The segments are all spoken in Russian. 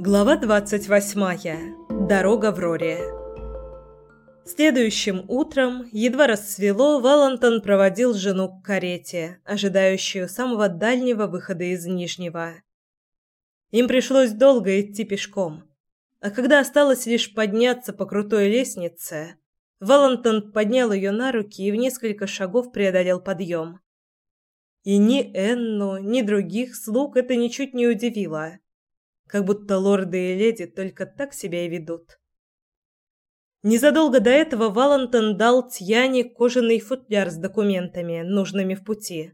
Глава 28. Дорога в Роре. Следующим утром, едва рассвело, Валентон проводил жену к карете, ожидающую самого дальнего выхода из Нижнего. Им пришлось долго идти пешком. А когда осталось лишь подняться по крутой лестнице, Валентон поднял ее на руки и в несколько шагов преодолел подъем. И ни Энну, ни других слуг это ничуть не удивило как будто лорды и леди только так себя и ведут. Незадолго до этого Валентон дал Тьяне кожаный футляр с документами, нужными в пути.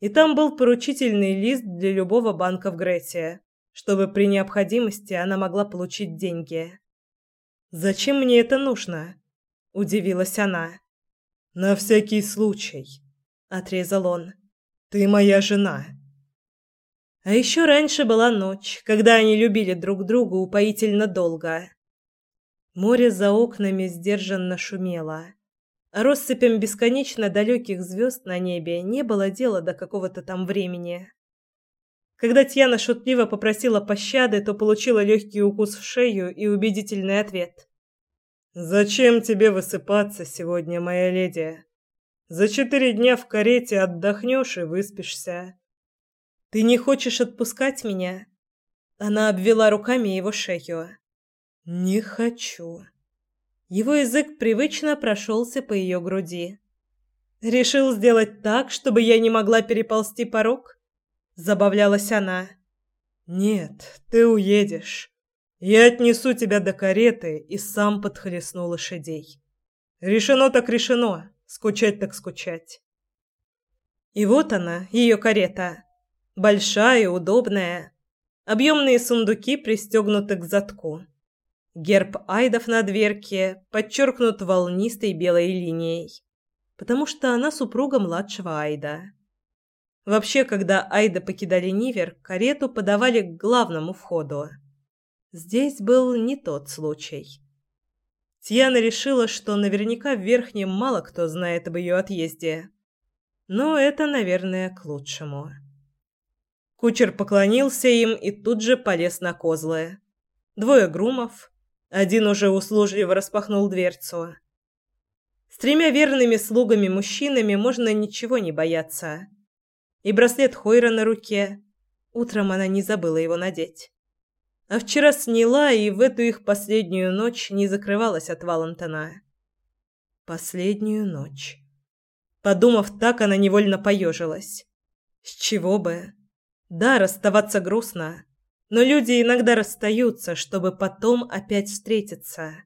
И там был поручительный лист для любого банка в Греции, чтобы при необходимости она могла получить деньги. «Зачем мне это нужно?» – удивилась она. «На всякий случай», – отрезал он. «Ты моя жена». А еще раньше была ночь, когда они любили друг друга упоительно долго. Море за окнами сдержанно шумело. А россыпям бесконечно далеких звезд на небе не было дела до какого-то там времени. Когда Тьяна шутливо попросила пощады, то получила легкий укус в шею и убедительный ответ. «Зачем тебе высыпаться сегодня, моя леди? За четыре дня в карете отдохнешь и выспишься. Ты не хочешь отпускать меня? Она обвела руками его шею. Не хочу. Его язык привычно прошелся по ее груди. Решил сделать так, чтобы я не могла переползти порог? Забавлялась она. Нет, ты уедешь. Я отнесу тебя до кареты и сам подхлестну лошадей. Решено так решено, скучать так скучать. И вот она, ее карета. Большая, удобная. Объемные сундуки пристегнуты к задку. Герб айдов на дверке подчеркнут волнистой белой линией, потому что она супруга младшего айда. Вообще, когда айда покидали Нивер, карету подавали к главному входу. Здесь был не тот случай. Тьяна решила, что наверняка в Верхнем мало кто знает об ее отъезде. Но это, наверное, к лучшему. Кучер поклонился им и тут же полез на козлы. Двое грумов. Один уже услужливо распахнул дверцу. С тремя верными слугами-мужчинами можно ничего не бояться. И браслет Хойра на руке. Утром она не забыла его надеть. А вчера сняла и в эту их последнюю ночь не закрывалась от Валентона. Последнюю ночь. Подумав так, она невольно поежилась. С чего бы? Да, расставаться грустно, но люди иногда расстаются, чтобы потом опять встретиться.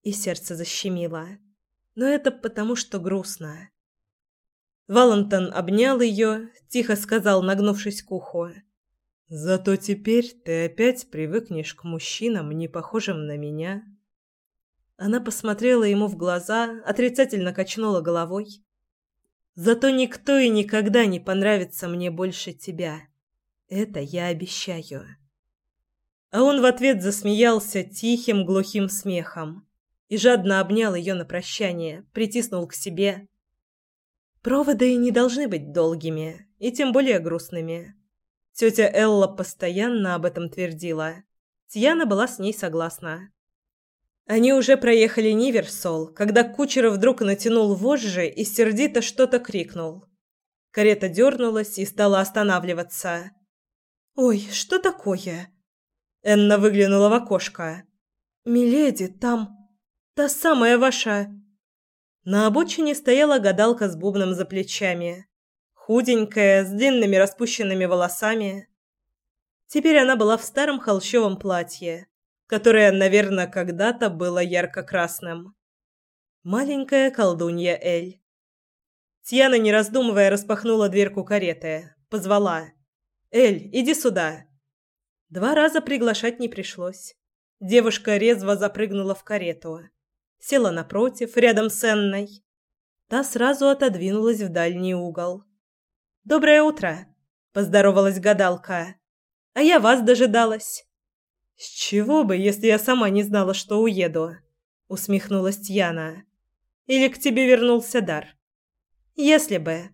И сердце защемило. Но это потому, что грустно. Валентон обнял ее, тихо сказал, нагнувшись к уху. «Зато теперь ты опять привыкнешь к мужчинам, не похожим на меня». Она посмотрела ему в глаза, отрицательно качнула головой. «Зато никто и никогда не понравится мне больше тебя». Это я обещаю. А он в ответ засмеялся тихим глухим смехом и жадно обнял ее на прощание, притиснул к себе. Проводы не должны быть долгими и тем более грустными. Тетя Элла постоянно об этом твердила. Тьяна была с ней согласна. Они уже проехали Ниверсол, когда кучер вдруг натянул вожжи и сердито что-то крикнул. Карета дернулась и стала останавливаться. «Ой, что такое?» Энна выглянула в окошко. «Миледи, там... та самая ваша...» На обочине стояла гадалка с бубном за плечами. Худенькая, с длинными распущенными волосами. Теперь она была в старом холщовом платье, которое, наверное, когда-то было ярко-красным. Маленькая колдунья Эль. Тьяна, не раздумывая, распахнула дверку кареты. Позвала. «Эль, иди сюда!» Два раза приглашать не пришлось. Девушка резво запрыгнула в карету. Села напротив, рядом с Энной. Та сразу отодвинулась в дальний угол. «Доброе утро!» – поздоровалась гадалка. «А я вас дожидалась». «С чего бы, если я сама не знала, что уеду?» – усмехнулась Тьяна. «Или к тебе вернулся дар?» «Если бы»,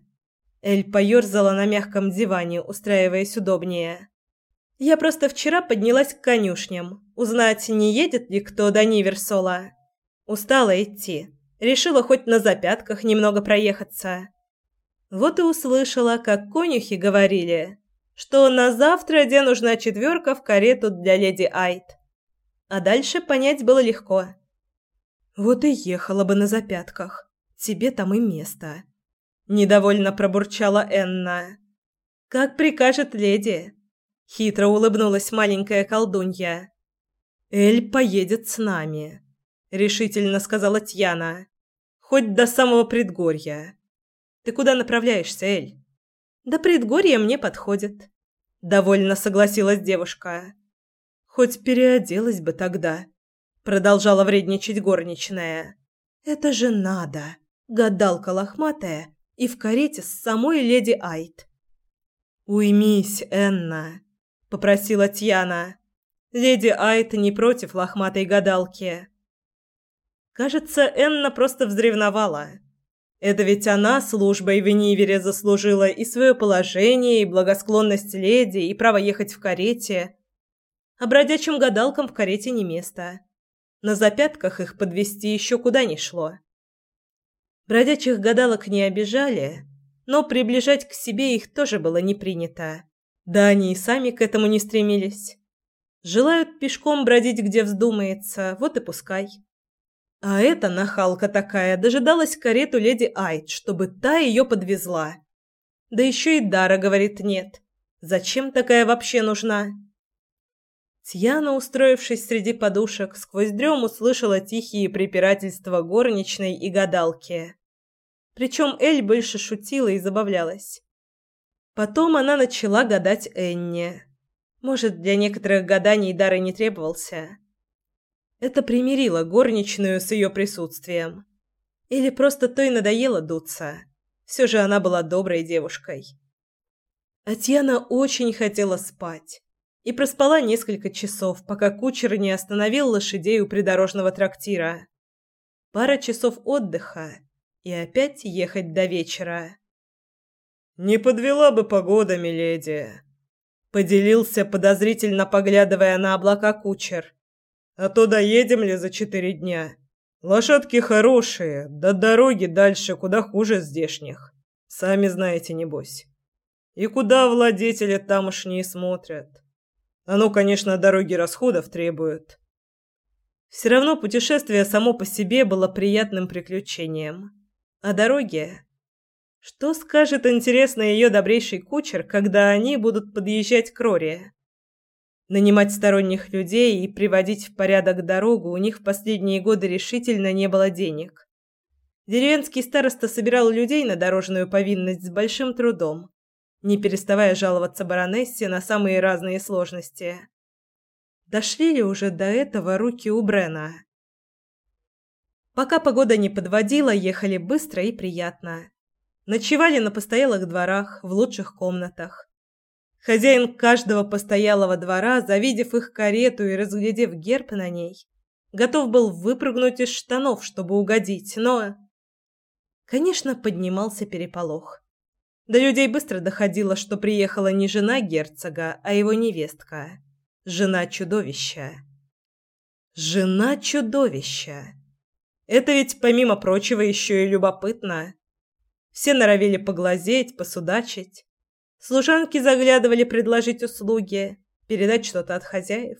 Эль поёрзала на мягком диване, устраиваясь удобнее. Я просто вчера поднялась к конюшням, узнать, не едет ли кто до Ниверсола. Устала идти. Решила хоть на запятках немного проехаться. Вот и услышала, как конюхи говорили, что на завтра где нужна четверка в карету для леди Айт. А дальше понять было легко. Вот и ехала бы на запятках. Тебе там и место. Недовольно пробурчала Энна. Как прикажет леди. Хитро улыбнулась маленькая колдунья. Эль поедет с нами, решительно сказала Тьяна. Хоть до самого предгорья. Ты куда направляешься, Эль? До предгорья мне подходит, довольно согласилась девушка. Хоть переоделась бы тогда, продолжала вредничать горничная. Это же надо, гадалка лохматая и в карете с самой леди Айт. Уймись, Энна, попросила Тьяна. Леди Айт не против лохматой гадалки. Кажется, Энна просто взревновала. Это ведь она службой в Нивере заслужила и свое положение, и благосклонность леди, и право ехать в карете. А бродячим гадалкам в карете не место. На запятках их подвести еще куда ни шло. Бродячих гадалок не обижали, но приближать к себе их тоже было не принято. Да они и сами к этому не стремились. Желают пешком бродить, где вздумается, вот и пускай. А эта нахалка такая дожидалась карету леди Айт, чтобы та ее подвезла. Да еще и Дара говорит нет. Зачем такая вообще нужна? Тьяна, устроившись среди подушек, сквозь дрем услышала тихие препирательства горничной и гадалки. Причем Эль больше шутила и забавлялась. Потом она начала гадать Энне. Может, для некоторых гаданий дары не требовался. Это примирило горничную с ее присутствием. Или просто той надоело дуться. Все же она была доброй девушкой. Атьяна очень хотела спать и проспала несколько часов, пока кучер не остановил лошадей у придорожного трактира. Пара часов отдыха и опять ехать до вечера. «Не подвела бы погода, миледи», — поделился, подозрительно поглядывая на облака кучер. «А то доедем ли за четыре дня? Лошадки хорошие, да дороги дальше куда хуже здешних. Сами знаете, небось. И куда владетели тамошние смотрят. Оно, конечно, дороги расходов требуют». Все равно путешествие само по себе было приятным приключением. А дороге... Что скажет, интересно, ее добрейший кучер, когда они будут подъезжать к Роре? Нанимать сторонних людей и приводить в порядок дорогу у них в последние годы решительно не было денег. Деревенский староста собирал людей на дорожную повинность с большим трудом, не переставая жаловаться баронессе на самые разные сложности. Дошли ли уже до этого руки у Брена? Пока погода не подводила, ехали быстро и приятно. Ночевали на постоялых дворах, в лучших комнатах. Хозяин каждого постоялого двора, завидев их карету и разглядев герб на ней, готов был выпрыгнуть из штанов, чтобы угодить, но... Конечно, поднимался переполох. До людей быстро доходило, что приехала не жена герцога, а его невестка. Жена чудовища. Жена чудовища. Это ведь, помимо прочего, еще и любопытно. Все норовили поглазеть, посудачить. Служанки заглядывали предложить услуги, передать что-то от хозяев.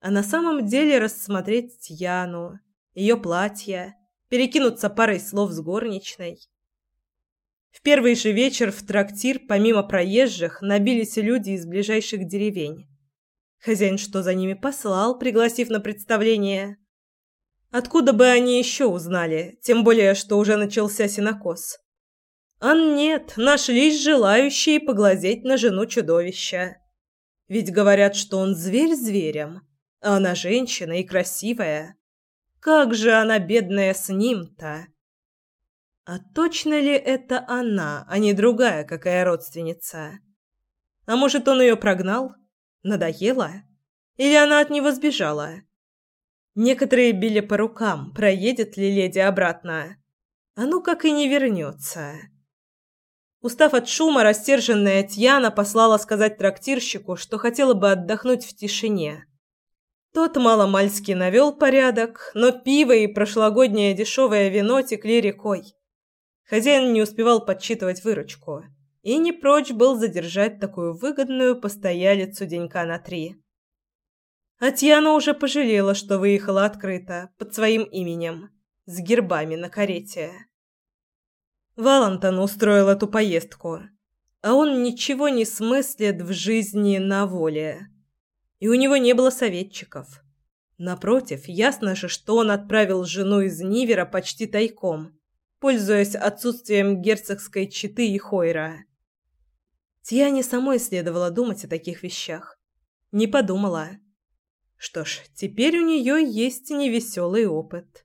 А на самом деле рассмотреть Тьяну, ее платье, перекинуться парой слов с горничной. В первый же вечер в трактир, помимо проезжих, набились люди из ближайших деревень. Хозяин что за ними послал, пригласив на представление? Откуда бы они еще узнали, тем более, что уже начался синокос? А нет, нашлись желающие поглазеть на жену чудовища. Ведь говорят, что он зверь зверем, а она женщина и красивая. Как же она, бедная, с ним-то? А точно ли это она, а не другая какая родственница? А может, он ее прогнал? Надоело? Или она от него сбежала? Некоторые били по рукам, проедет ли леди обратно. А ну как и не вернется. Устав от шума, растерженная Тьяна послала сказать трактирщику, что хотела бы отдохнуть в тишине. Тот маломальски навел порядок, но пиво и прошлогоднее дешевое вино текли рекой. Хозяин не успевал подсчитывать выручку и не прочь был задержать такую выгодную постоялицу денька на три. А Тьяна уже пожалела, что выехала открыто, под своим именем, с гербами на карете. Валентон устроил эту поездку, а он ничего не смыслит в жизни на воле. И у него не было советчиков. Напротив, ясно же, что он отправил жену из Нивера почти тайком, пользуясь отсутствием герцогской четы и Хойра. Тьяне самой следовало думать о таких вещах. Не подумала. Что ж, теперь у нее есть невеселый опыт.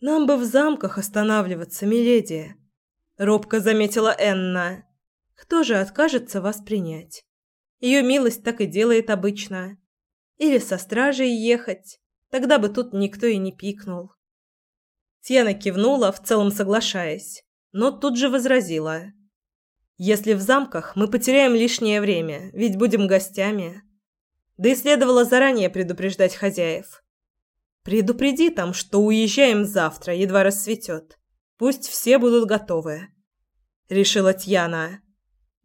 «Нам бы в замках останавливаться, миледи», — робко заметила Энна. «Кто же откажется вас принять? Ее милость так и делает обычно. Или со стражей ехать, тогда бы тут никто и не пикнул». Тьяна кивнула, в целом соглашаясь, но тут же возразила. «Если в замках, мы потеряем лишнее время, ведь будем гостями. Да и следовало заранее предупреждать хозяев». Предупреди там, что уезжаем завтра, едва рассветет. Пусть все будут готовы. Решила Тьяна.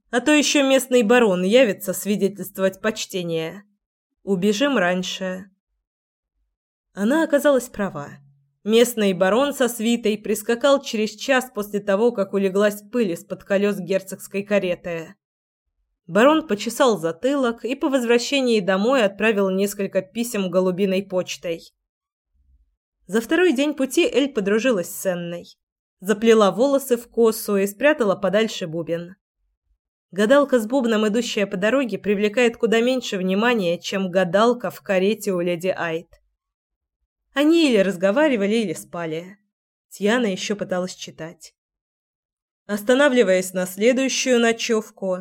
А то еще местный барон явится свидетельствовать почтение. Убежим раньше. Она оказалась права. Местный барон со свитой прискакал через час после того, как улеглась пыль из-под колес герцогской кареты. Барон почесал затылок и по возвращении домой отправил несколько писем голубиной почтой. За второй день пути Эль подружилась с Энной. Заплела волосы в косу и спрятала подальше бубен. Гадалка с бубном, идущая по дороге, привлекает куда меньше внимания, чем гадалка в карете у леди Айт. Они или разговаривали, или спали. Тьяна еще пыталась читать. Останавливаясь на следующую ночевку,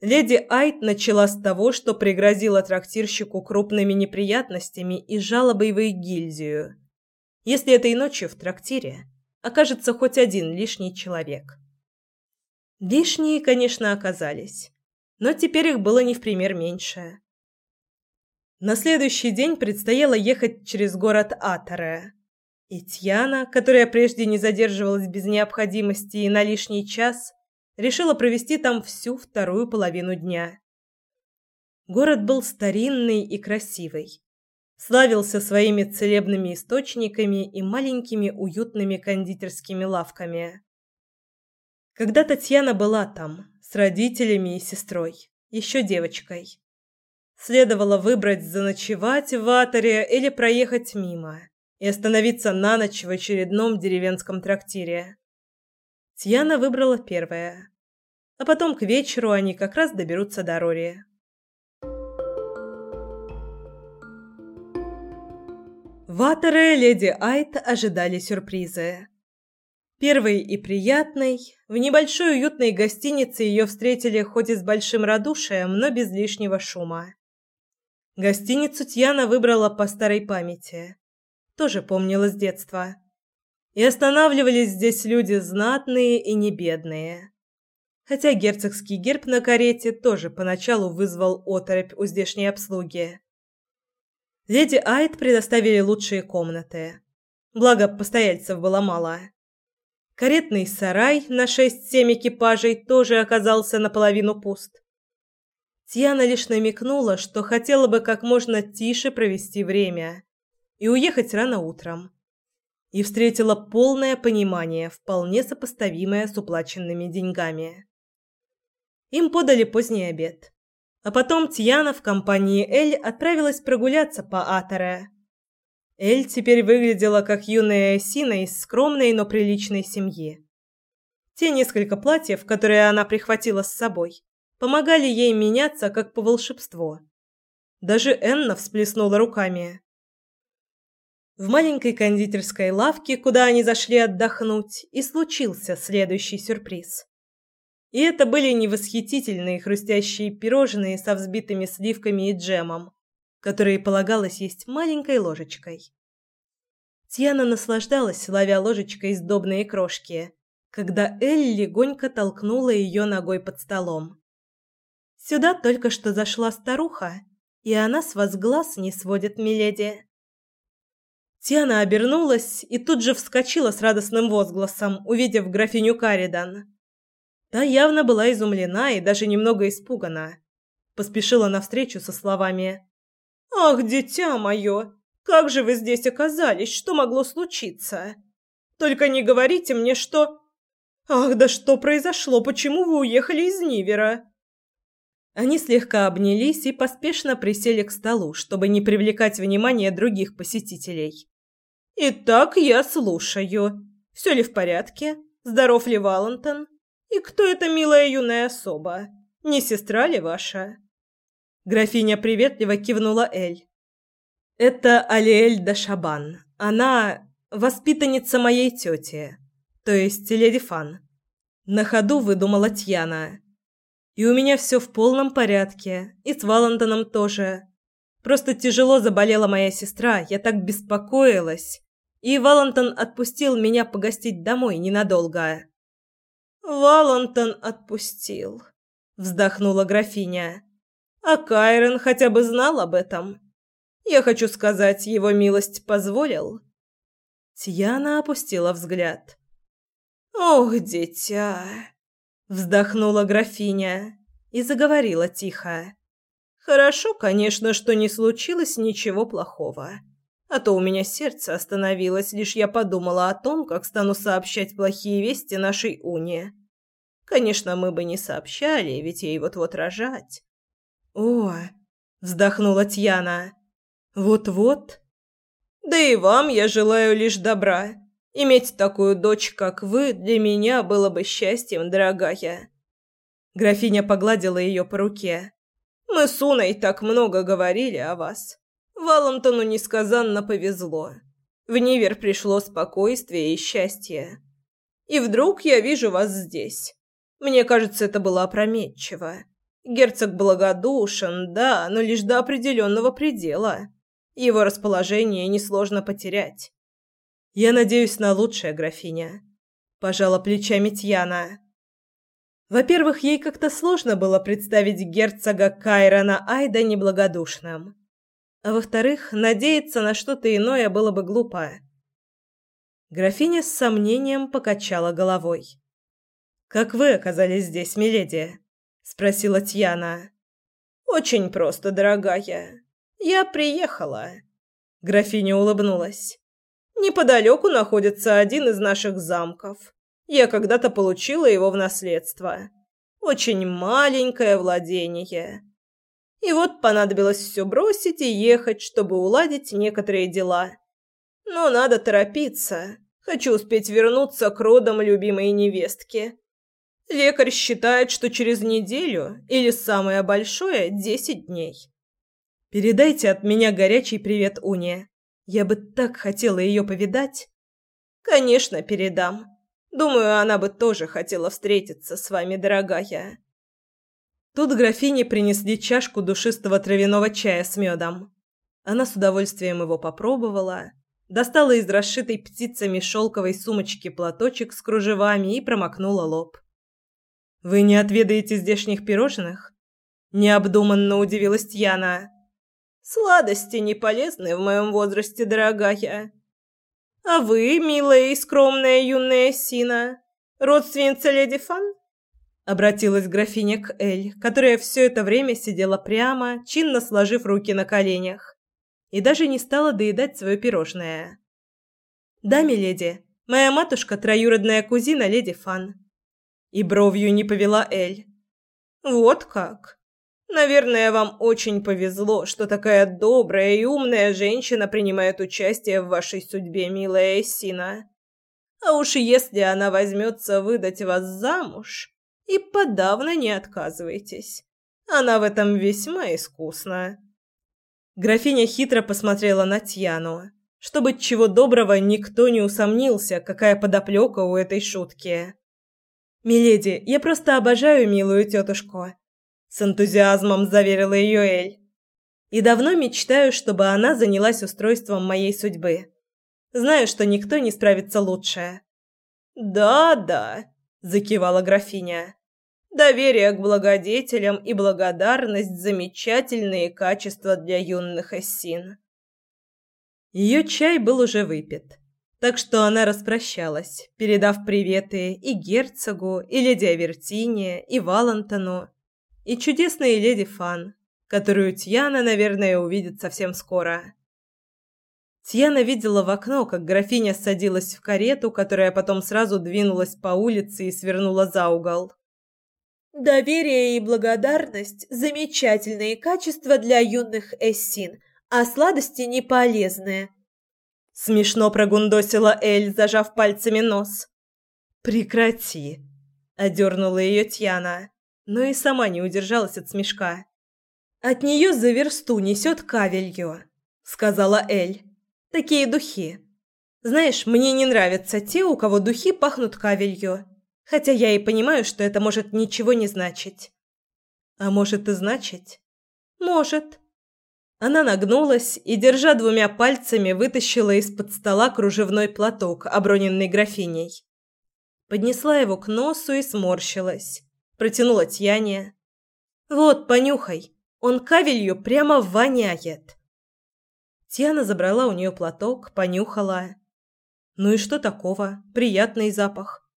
леди Айт начала с того, что пригрозила трактирщику крупными неприятностями и жалобой в гильдию если этой ночью в трактире окажется хоть один лишний человек. Лишние, конечно, оказались, но теперь их было не в пример меньше. На следующий день предстояло ехать через город Атаре. И Тьяна, которая прежде не задерживалась без необходимости и на лишний час, решила провести там всю вторую половину дня. Город был старинный и красивый славился своими целебными источниками и маленькими уютными кондитерскими лавками. Когда Татьяна была там с родителями и сестрой, еще девочкой, следовало выбрать заночевать в Аторе или проехать мимо и остановиться на ночь в очередном деревенском трактире. Тьяна выбрала первое, а потом к вечеру они как раз доберутся до Рори. Ватеры леди Айт ожидали сюрпризы. Первый и приятный, в небольшой уютной гостинице ее встретили хоть и с большим радушием, но без лишнего шума. Гостиницу Тьяна выбрала по старой памяти. Тоже помнила с детства. И останавливались здесь люди знатные и не бедные. Хотя герцогский герб на карете тоже поначалу вызвал оторопь у здешней обслуги. Леди Айд предоставили лучшие комнаты. Благо, постояльцев было мало. Каретный сарай на шесть-семь экипажей тоже оказался наполовину пуст. Тьяна лишь намекнула, что хотела бы как можно тише провести время и уехать рано утром. И встретила полное понимание, вполне сопоставимое с уплаченными деньгами. Им подали поздний обед. А потом Тьяна в компании Эль отправилась прогуляться по Аторе. Эль теперь выглядела как юная Эсина из скромной, но приличной семьи. Те несколько платьев, которые она прихватила с собой, помогали ей меняться как по волшебству. Даже Энна всплеснула руками. В маленькой кондитерской лавке, куда они зашли отдохнуть, и случился следующий сюрприз. И это были не восхитительные хрустящие пирожные со взбитыми сливками и джемом, которые полагалось есть маленькой ложечкой. Тьяна наслаждалась, ловя ложечкой сдобные крошки, когда Эль легонько толкнула ее ногой под столом. Сюда только что зашла старуха, и она с вас глаз не сводит, миледи. Тиана обернулась и тут же вскочила с радостным возгласом, увидев графиню Каридан. Та явно была изумлена и даже немного испугана. Поспешила навстречу со словами «Ах, дитя мое, как же вы здесь оказались? Что могло случиться? Только не говорите мне, что... Ах, да что произошло? Почему вы уехали из Нивера?» Они слегка обнялись и поспешно присели к столу, чтобы не привлекать внимание других посетителей. «Итак, я слушаю. Все ли в порядке? Здоров ли Валентон? И кто эта милая юная особа? Не сестра ли ваша?» Графиня приветливо кивнула Эль. «Это Алиэль де Шабан. Она воспитанница моей тети, то есть леди Фан. На ходу выдумала Тьяна. И у меня все в полном порядке, и с Валентоном тоже. Просто тяжело заболела моя сестра, я так беспокоилась и Валентон отпустил меня погостить домой ненадолго. Валентон отпустил, вздохнула графиня. А Кайрон хотя бы знал об этом. Я хочу сказать, его милость позволил. Тьяна опустила взгляд. Ох, дитя, вздохнула графиня и заговорила тихо. Хорошо, конечно, что не случилось ничего плохого. А то у меня сердце остановилось, лишь я подумала о том, как стану сообщать плохие вести нашей Уне. Конечно, мы бы не сообщали, ведь ей вот-вот рожать. О, вздохнула Тьяна. Вот-вот. Да и вам я желаю лишь добра. Иметь такую дочь, как вы, для меня было бы счастьем, дорогая. Графиня погладила ее по руке. Мы с Уной так много говорили о вас. Валентону несказанно повезло. В Нивер пришло спокойствие и счастье. И вдруг я вижу вас здесь. Мне кажется, это было опрометчиво. Герцог благодушен, да, но лишь до определенного предела. Его расположение несложно потерять. Я надеюсь на лучшее, графиня. Пожала плечами Тьяна. Во-первых, ей как-то сложно было представить герцога Кайрона Айда неблагодушным. А во-вторых, надеяться на что-то иное было бы глупо. Графиня с сомнением покачала головой. «Как вы оказались здесь, миледи?» – спросила Тьяна. «Очень просто, дорогая. Я приехала». Графиня улыбнулась. «Неподалеку находится один из наших замков. Я когда-то получила его в наследство. Очень маленькое владение. И вот понадобилось все бросить и ехать, чтобы уладить некоторые дела. Но надо торопиться. Хочу успеть вернуться к родам любимой невестки. Лекарь считает, что через неделю или самое большое десять дней. Передайте от меня горячий привет Уне. Я бы так хотела ее повидать. Конечно, передам. Думаю, она бы тоже хотела встретиться с вами, дорогая. Тут графине принесли чашку душистого травяного чая с медом. Она с удовольствием его попробовала, достала из расшитой птицами шелковой сумочки платочек с кружевами и промокнула лоб. «Вы не отведаете здешних пирожных?» Необдуманно удивилась Яна. «Сладости не полезны в моем возрасте, дорогая. А вы, милая и скромная юная Сина, родственница леди Фан?» Обратилась графиня к Эль, которая все это время сидела прямо, чинно сложив руки на коленях, и даже не стала доедать свое пирожное. «Да, миледи, моя матушка – троюродная кузина леди Фан». И бровью не повела Эль. «Вот как? Наверное, вам очень повезло, что такая добрая и умная женщина принимает участие в вашей судьбе, милая Эссина. А уж если она возьмется выдать вас замуж...» И подавно не отказывайтесь. Она в этом весьма искусна. Графиня хитро посмотрела на Тьяну, чтобы чего доброго никто не усомнился, какая подоплека у этой шутки. «Миледи, я просто обожаю милую тетушку», — с энтузиазмом заверила ее Эль. «И давно мечтаю, чтобы она занялась устройством моей судьбы. Знаю, что никто не справится лучше». «Да-да», закивала графиня. Доверие к благодетелям и благодарность замечательные качества для юных эссин. Ее чай был уже выпит, так что она распрощалась, передав приветы и герцогу, и леди Авертине, и Валентону, и чудесной леди Фан, которую Тьяна, наверное, увидит совсем скоро. Тьяна видела в окно, как графиня садилась в карету, которая потом сразу двинулась по улице и свернула за угол. Доверие и благодарность – замечательные качества для юных эссин, а сладости не полезные. Смешно прогундосила Эль, зажав пальцами нос. «Прекрати!» – одернула ее Тьяна, но и сама не удержалась от смешка. «От нее за версту несет кавелью», – сказала Эль. Такие духи. Знаешь, мне не нравятся те, у кого духи пахнут кавелью. Хотя я и понимаю, что это может ничего не значить. А может и значить? Может. Она нагнулась и, держа двумя пальцами, вытащила из-под стола кружевной платок, оброненный графиней. Поднесла его к носу и сморщилась. Протянула Тьяне. «Вот, понюхай. Он кавелью прямо воняет». Тиана забрала у нее платок, понюхала. Ну и что такого? Приятный запах.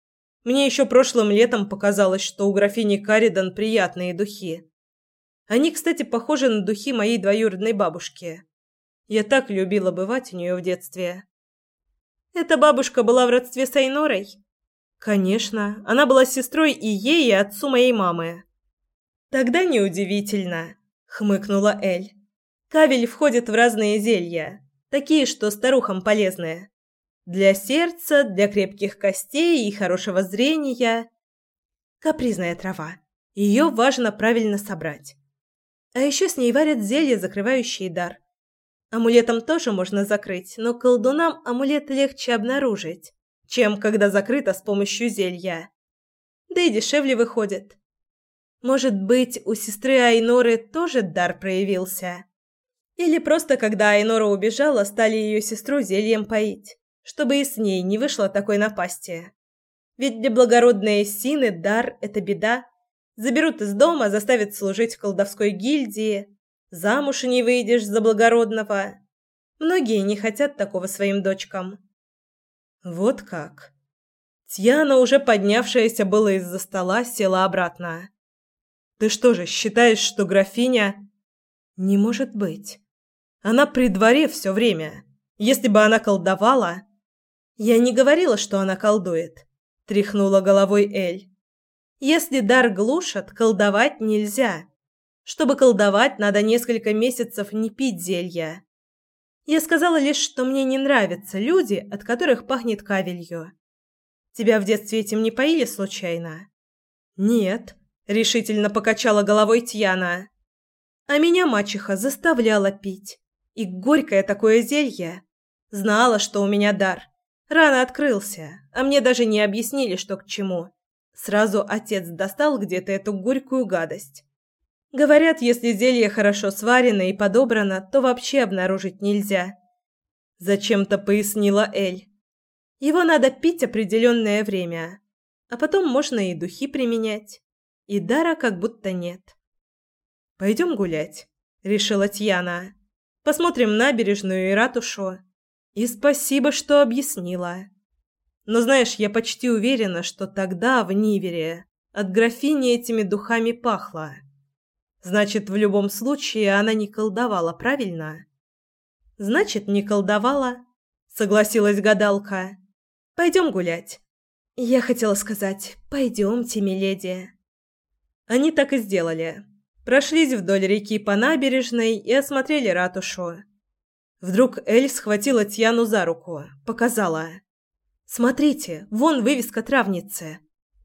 Мне еще прошлым летом показалось, что у графини Каридан приятные духи. Они, кстати, похожи на духи моей двоюродной бабушки. Я так любила бывать у нее в детстве. Эта бабушка была в родстве с Айнорой? Конечно, она была сестрой и ей, и отцу моей мамы. Тогда неудивительно, хмыкнула Эль. Кавель входит в разные зелья, такие, что старухам полезные. Для сердца, для крепких костей и хорошего зрения. Капризная трава. Ее важно правильно собрать. А еще с ней варят зелья, закрывающие дар. Амулетом тоже можно закрыть, но колдунам амулет легче обнаружить, чем когда закрыто с помощью зелья. Да и дешевле выходит. Может быть, у сестры Айноры тоже дар проявился? Или просто когда Айнора убежала, стали ее сестру зельем поить, чтобы и с ней не вышло такой напасти. Ведь для благородной Сины дар – это беда. Заберут из дома, заставят служить в колдовской гильдии. Замуж не выйдешь за благородного. Многие не хотят такого своим дочкам. Вот как. Тьяна, уже поднявшаяся было из-за стола, села обратно. «Ты что же, считаешь, что графиня...» «Не может быть. Она при дворе все время. Если бы она колдовала... Я не говорила, что она колдует. Тряхнула головой Эль. Если дар глушат, колдовать нельзя. Чтобы колдовать, надо несколько месяцев не пить зелья. Я сказала лишь, что мне не нравятся люди, от которых пахнет кавелью. Тебя в детстве этим не поили случайно? Нет, решительно покачала головой Тьяна. А меня мачеха заставляла пить. И горькое такое зелье. Знала, что у меня дар. Рано открылся, а мне даже не объяснили, что к чему. Сразу отец достал где-то эту горькую гадость. Говорят, если зелье хорошо сварено и подобрано, то вообще обнаружить нельзя. Зачем-то пояснила Эль. Его надо пить определенное время, а потом можно и духи применять. И дара как будто нет. «Пойдем гулять», — решила Тьяна. Посмотрим набережную и ратушу. И спасибо, что объяснила. Но знаешь, я почти уверена, что тогда в Нивере от графини этими духами пахло. Значит, в любом случае она не колдовала, правильно? Значит, не колдовала, согласилась гадалка. Пойдем гулять. Я хотела сказать: "Пойдемте, миледи". Они так и сделали прошлись вдоль реки по набережной и осмотрели ратушу. Вдруг Эль схватила Тьяну за руку, показала. «Смотрите, вон вывеска травницы.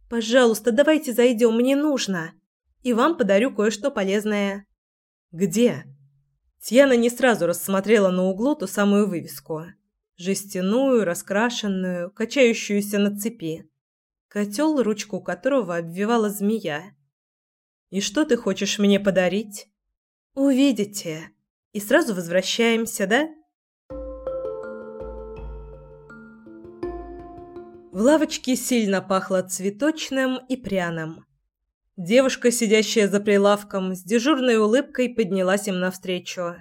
Пожалуйста, давайте зайдем, мне нужно. И вам подарю кое-что полезное». «Где?» Тьяна не сразу рассмотрела на углу ту самую вывеску. Жестяную, раскрашенную, качающуюся на цепи. Котел, ручку которого обвивала змея. И что ты хочешь мне подарить? Увидите. И сразу возвращаемся, да? В лавочке сильно пахло цветочным и пряным. Девушка, сидящая за прилавком, с дежурной улыбкой поднялась им навстречу.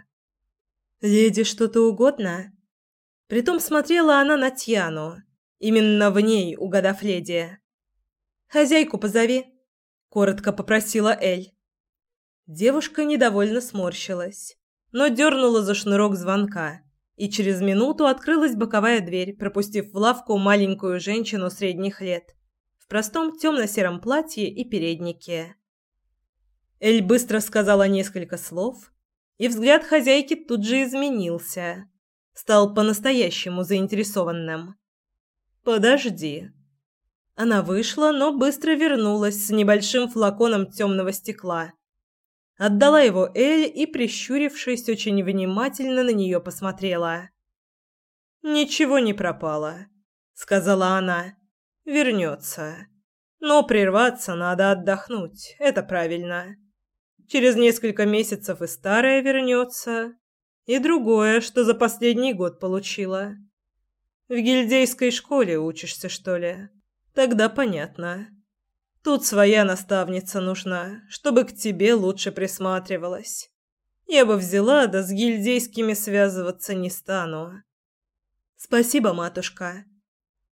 «Леди, что-то угодно?» Притом смотрела она на Тьяну, именно в ней угадав леди. «Хозяйку позови», — коротко попросила Эль. Девушка недовольно сморщилась, но дернула за шнурок звонка, и через минуту открылась боковая дверь, пропустив в лавку маленькую женщину средних лет простом темно-сером платье и переднике. Эль быстро сказала несколько слов, и взгляд хозяйки тут же изменился, стал по-настоящему заинтересованным. «Подожди». Она вышла, но быстро вернулась с небольшим флаконом темного стекла. Отдала его Эль и, прищурившись, очень внимательно на нее посмотрела. «Ничего не пропало», — сказала она вернется. Но прерваться надо отдохнуть, это правильно. Через несколько месяцев и старое вернется, и другое, что за последний год получила. В гильдейской школе учишься, что ли? Тогда понятно. Тут своя наставница нужна, чтобы к тебе лучше присматривалась. Я бы взяла, да с гильдейскими связываться не стану. Спасибо, матушка.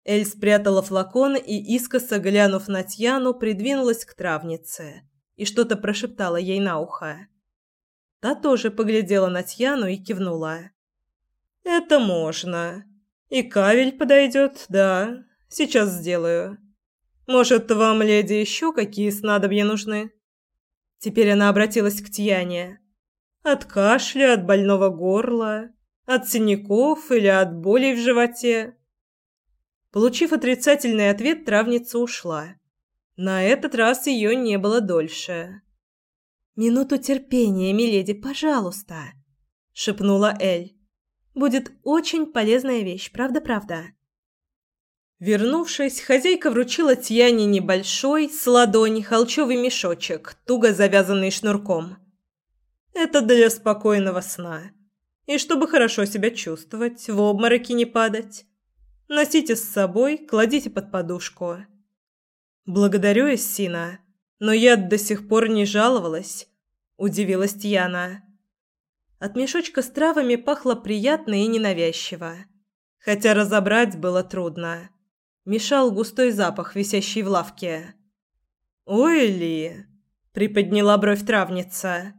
Эль спрятала флакон и, искоса глянув на Тьяну, придвинулась к травнице и что-то прошептала ей на ухо. Та тоже поглядела на Тьяну и кивнула. «Это можно. И кавель подойдет, да. Сейчас сделаю. Может, вам, леди, еще какие снадобья нужны?» Теперь она обратилась к Тьяне. «От кашля, от больного горла, от синяков или от болей в животе?» Получив отрицательный ответ, травница ушла. На этот раз ее не было дольше. «Минуту терпения, миледи, пожалуйста», — шепнула Эль. «Будет очень полезная вещь, правда-правда». Вернувшись, хозяйка вручила Тьяне небольшой, с ладони, холчевый мешочек, туго завязанный шнурком. «Это для спокойного сна. И чтобы хорошо себя чувствовать, в обмороки не падать». Носите с собой, кладите под подушку. Благодарю, Эссина, но я до сих пор не жаловалась, удивилась Тьяна. От мешочка с травами пахло приятно и ненавязчиво, хотя разобрать было трудно. Мешал густой запах, висящий в лавке. «Ой, Ли!» — приподняла бровь травница.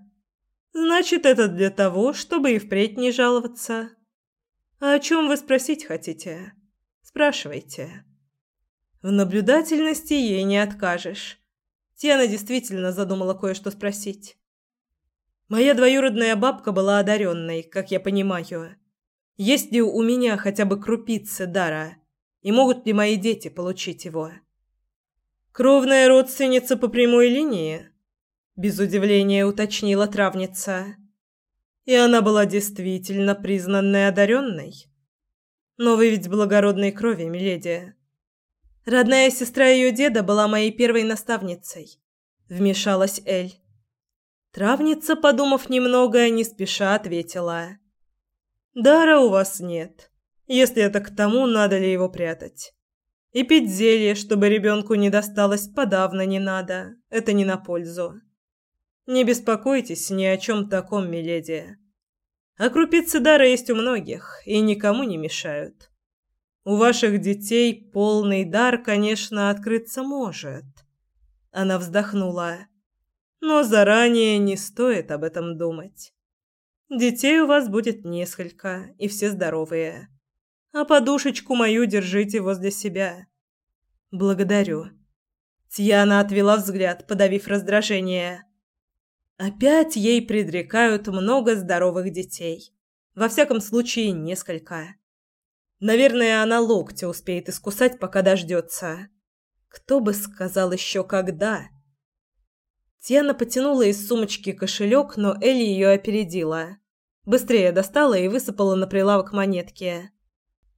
«Значит, это для того, чтобы и впредь не жаловаться. А о чем вы спросить хотите?» Спрашивайте. В наблюдательности ей не откажешь. Тиана действительно задумала кое-что спросить. Моя двоюродная бабка была одаренной, как я понимаю. Есть ли у меня хотя бы крупицы дара? И могут ли мои дети получить его? Кровная родственница по прямой линии? Без удивления уточнила травница. И она была действительно признанной одаренной? Но вы ведь благородной крови, миледи. Родная сестра ее деда была моей первой наставницей. Вмешалась Эль. Травница, подумав немного, не спеша ответила. «Дара у вас нет. Если это к тому, надо ли его прятать? И пить зелье, чтобы ребенку не досталось, подавно не надо. Это не на пользу. Не беспокойтесь ни о чем таком, миледи. А крупицы дара есть у многих и никому не мешают. У ваших детей полный дар, конечно, открыться может. Она вздохнула. Но заранее не стоит об этом думать. Детей у вас будет несколько, и все здоровые. А подушечку мою держите возле себя. Благодарю. Тьяна отвела взгляд, подавив раздражение. Опять ей предрекают много здоровых детей. Во всяком случае, несколько. Наверное, она локти успеет искусать, пока дождется. Кто бы сказал еще когда? Тиана потянула из сумочки кошелек, но Элли ее опередила. Быстрее достала и высыпала на прилавок монетки.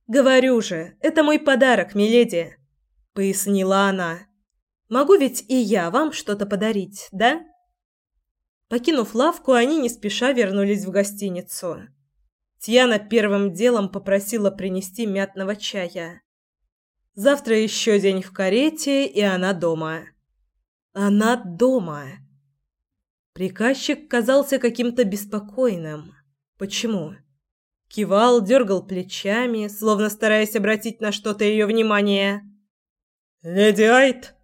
«Говорю же, это мой подарок, миледи», — пояснила она. «Могу ведь и я вам что-то подарить, да?» Покинув лавку, они не спеша вернулись в гостиницу. Тьяна первым делом попросила принести мятного чая. Завтра еще день в карете, и она дома. Она дома. Приказчик казался каким-то беспокойным. Почему? Кивал, дергал плечами, словно стараясь обратить на что-то ее внимание. «Леди Айт!»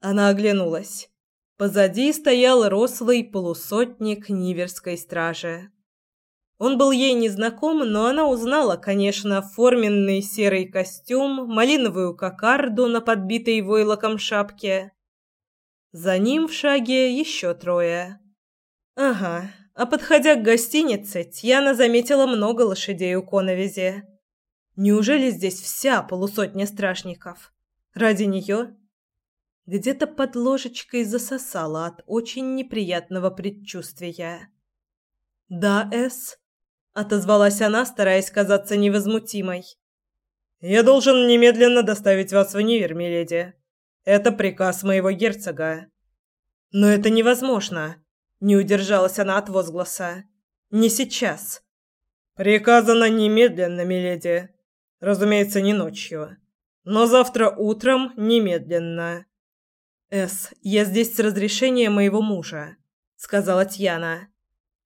Она оглянулась. Позади стоял рослый полусотник Ниверской стражи. Он был ей незнаком, но она узнала, конечно, форменный серый костюм, малиновую кокарду на подбитой войлоком шапке. За ним в шаге еще трое. Ага, а подходя к гостинице, Тьяна заметила много лошадей у коновизи. Неужели здесь вся полусотня страшников? Ради нее? Где-то под ложечкой засосала от очень неприятного предчувствия. «Да, Эс», отозвалась она, стараясь казаться невозмутимой. Я должен немедленно доставить вас в Нивер, миледи. Это приказ моего герцога. Но это невозможно, не удержалась она от возгласа. Не сейчас. Приказано немедленно, миледи. Разумеется, не ночью, но завтра утром немедленно. С, я здесь с разрешения моего мужа, сказала Тьяна.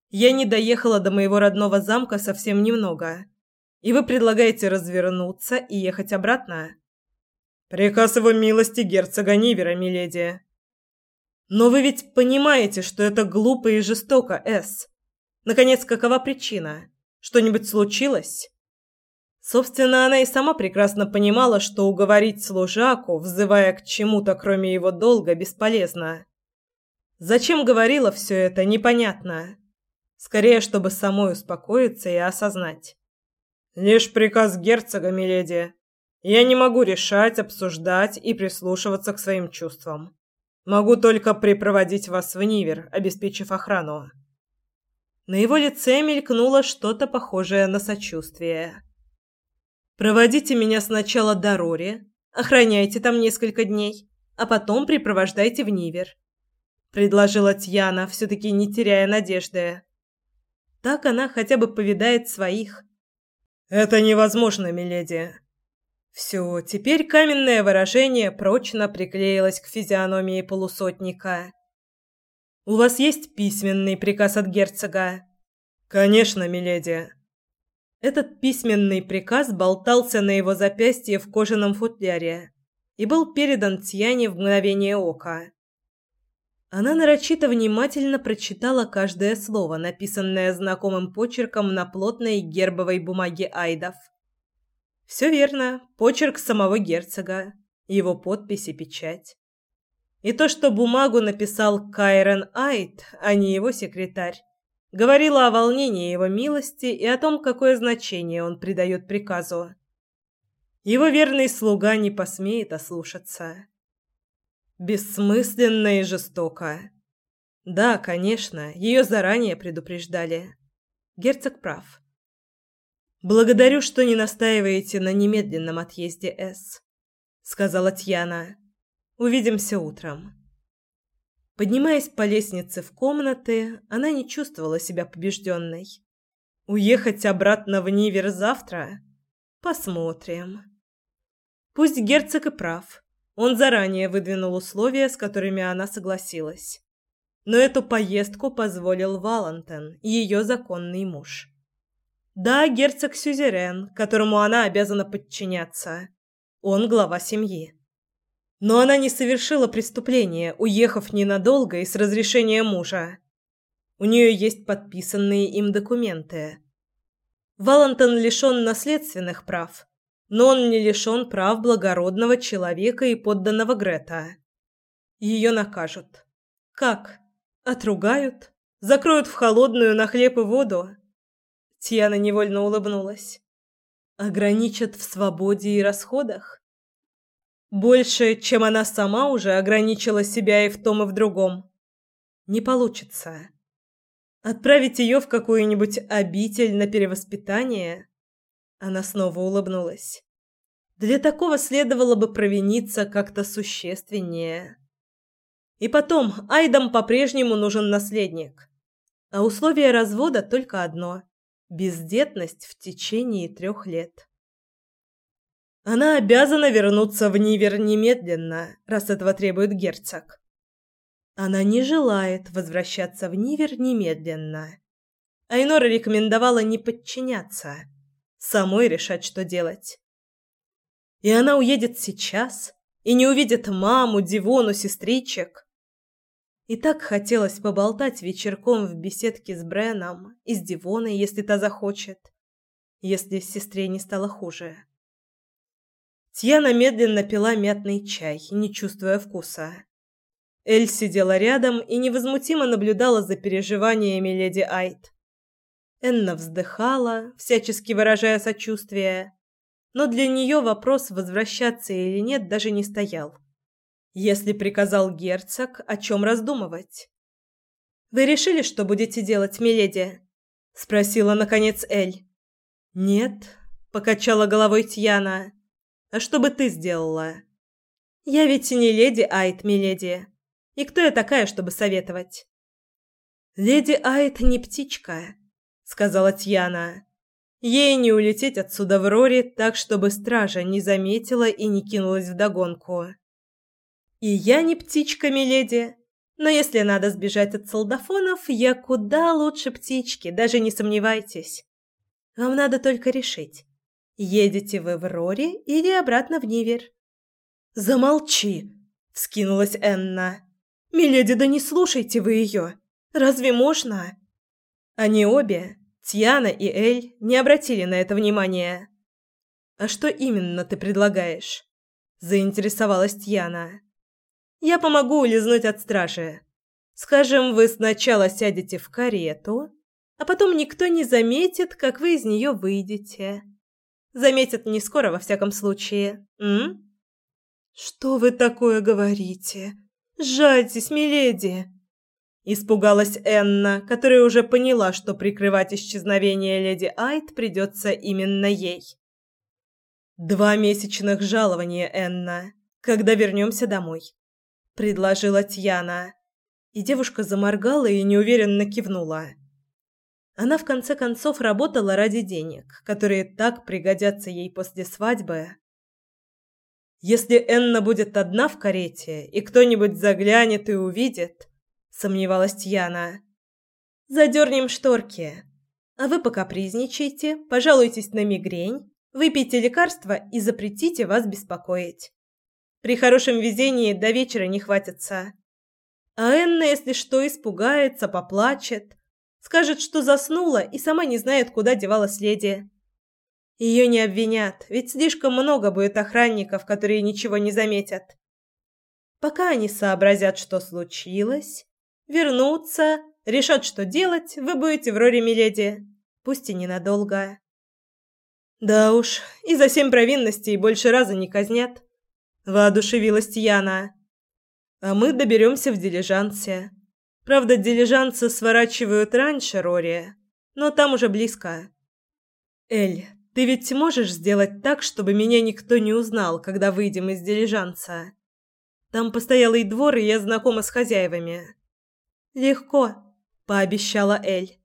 Я не доехала до моего родного замка совсем немного. И вы предлагаете развернуться и ехать обратно? Приказ его милости герцога Нивера, миледи. Но вы ведь понимаете, что это глупо и жестоко, С. Наконец, какова причина? Что-нибудь случилось? Собственно, она и сама прекрасно понимала, что уговорить служаку, взывая к чему-то, кроме его долга, бесполезно. Зачем говорила все это, непонятно. Скорее, чтобы самой успокоиться и осознать. Лишь приказ герцога, миледи. Я не могу решать, обсуждать и прислушиваться к своим чувствам. Могу только припроводить вас в Нивер, обеспечив охрану. На его лице мелькнуло что-то похожее на сочувствие. Проводите меня сначала до Рори, охраняйте там несколько дней, а потом припровождайте в Нивер, предложила Тьяна, все таки не теряя надежды. Так она хотя бы повидает своих. Это невозможно, миледи. Все, теперь каменное выражение прочно приклеилось к физиономии полусотника. У вас есть письменный приказ от герцога? Конечно, миледи. Этот письменный приказ болтался на его запястье в кожаном футляре и был передан Тьяне в мгновение ока. Она нарочито внимательно прочитала каждое слово, написанное знакомым почерком на плотной гербовой бумаге айдов. Все верно, почерк самого герцога, его подпись и печать. И то, что бумагу написал Кайрен Айд, а не его секретарь, говорило о волнении его милости и о том, какое значение он придает приказу. Его верный слуга не посмеет ослушаться. Бессмысленно и жестоко. Да, конечно, ее заранее предупреждали. Герцог прав. Благодарю, что не настаиваете на немедленном отъезде С, сказала Тьяна. Увидимся утром. Поднимаясь по лестнице в комнаты, она не чувствовала себя побежденной. Уехать обратно в Нивер завтра? Посмотрим. Пусть герцог и прав. Он заранее выдвинул условия, с которыми она согласилась. Но эту поездку позволил Валентин, ее законный муж. Да, герцог Сюзерен, которому она обязана подчиняться. Он глава семьи. Но она не совершила преступления, уехав ненадолго и с разрешения мужа. У нее есть подписанные им документы. Валентин лишен наследственных прав, но он не лишен прав благородного человека и подданного Грета. Ее накажут. Как? Отругают? Закроют в холодную на хлеб и воду? Тиана невольно улыбнулась. Ограничат в свободе и расходах? Больше, чем она сама уже ограничила себя и в том, и в другом. Не получится. Отправить ее в какую-нибудь обитель на перевоспитание – она снова улыбнулась. Для такого следовало бы провиниться как-то существеннее. И потом, Айдам по-прежнему нужен наследник. А условие развода только одно – бездетность в течение трех лет. Она обязана вернуться в Нивер немедленно, раз этого требует герцог. Она не желает возвращаться в Нивер немедленно. Айнора рекомендовала не подчиняться, самой решать, что делать. И она уедет сейчас и не увидит маму, Дивону, сестричек. И так хотелось поболтать вечерком в беседке с Бреном и с Дивоной, если та захочет, если сестре не стало хуже. Тьяна медленно пила мятный чай, не чувствуя вкуса. Эль сидела рядом и невозмутимо наблюдала за переживаниями леди Айт. Энна вздыхала, всячески выражая сочувствие, но для нее вопрос возвращаться или нет даже не стоял. Если приказал герцог, о чем раздумывать? Вы решили, что будете делать, миледи? спросила наконец Эль. Нет, покачала головой Тьяна. А что бы ты сделала? Я ведь не леди Айт, миледи. И кто я такая, чтобы советовать? Леди Айт не птичка, сказала Тьяна. Ей не улететь отсюда в Рори так, чтобы стража не заметила и не кинулась вдогонку. И я не птичка, миледи. Но если надо сбежать от солдафонов, я куда лучше птички, даже не сомневайтесь. Вам надо только решить, Едете вы в Рори или обратно в Нивер? Замолчи, вскинулась Энна. Миледи, да не слушайте вы ее. Разве можно? Они обе, Тьяна и Эль, не обратили на это внимания. А что именно ты предлагаешь? заинтересовалась Тьяна. Я помогу улизнуть от стражи. Скажем, вы сначала сядете в карету, а потом никто не заметит, как вы из нее выйдете. Заметят не скоро, во всяком случае. М? Что вы такое говорите? Жальтесь, миледи. Испугалась Энна, которая уже поняла, что прикрывать исчезновение леди Айт придется именно ей. Два месячных жалования, Энна, когда вернемся домой, предложила Тьяна. И девушка заморгала и неуверенно кивнула. Она в конце концов работала ради денег, которые так пригодятся ей после свадьбы. Если Энна будет одна в карете, и кто-нибудь заглянет и увидит, сомневалась Тьяна. Задернем шторки. А вы пока призничайте, пожалуйтесь на мигрень, выпейте лекарство и запретите вас беспокоить. При хорошем везении до вечера не хватится. А Энна, если что, испугается, поплачет, Скажет, что заснула и сама не знает, куда девалась леди. Ее не обвинят, ведь слишком много будет охранников, которые ничего не заметят. Пока они сообразят, что случилось, вернутся, решат, что делать, вы будете в роли миледи, пусть и ненадолго. Да уж, и за семь провинностей больше раза не казнят, воодушевилась Тьяна. А мы доберемся в дилижансе. Правда, дилижансы сворачивают раньше Рори, но там уже близко. Эль, ты ведь можешь сделать так, чтобы меня никто не узнал, когда выйдем из дилижанса? Там постоялый двор, и я знакома с хозяевами. Легко, пообещала Эль.